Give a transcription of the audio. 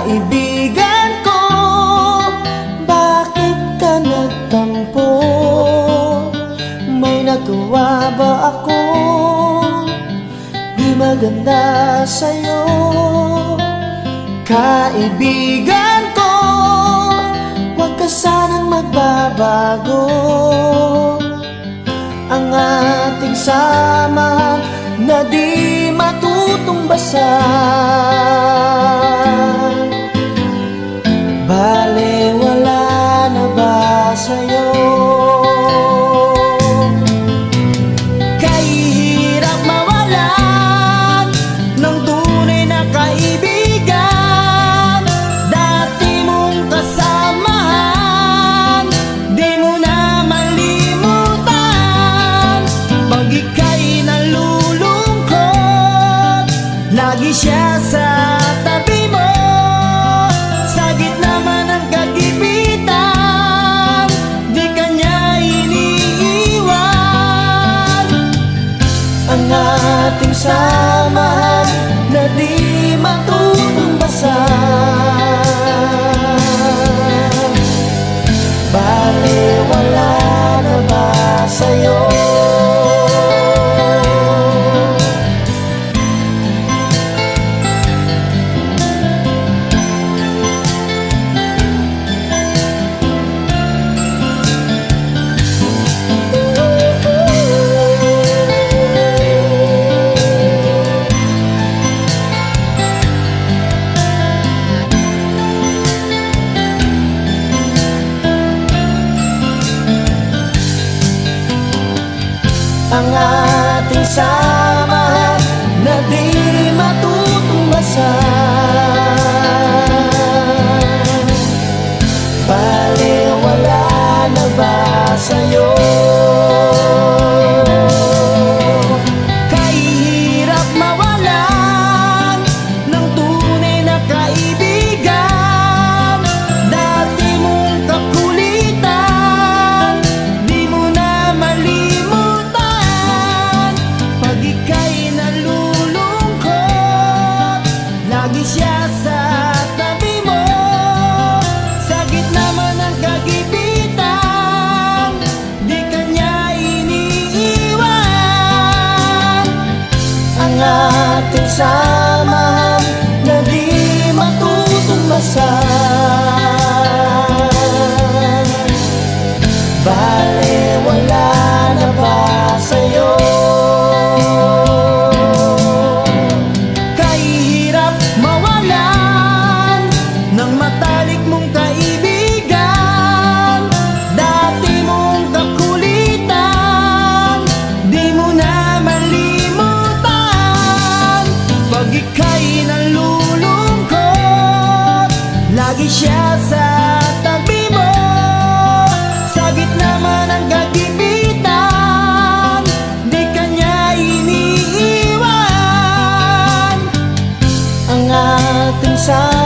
kaibigan ko Bakit ka nagtampo? May nagawa ba ako? Di maganda sa'yo Kaibigan ko Huwag ka sanang magbabago Ang ating samahan na di siya sa tabi mo. Sa gitna man ng kagipitan, di kanya iniiwan. Ang ating samahan na di ang ating samahan na di lagi sa tabi mo. Sa gitna man ng kagipitan, di kanya iniiwan. Ang ating samahan na di matutumbasan Lagi siya sa tabi mo. Sa gitna ang kagipitan Di ka niya iniiwan. Ang ating sama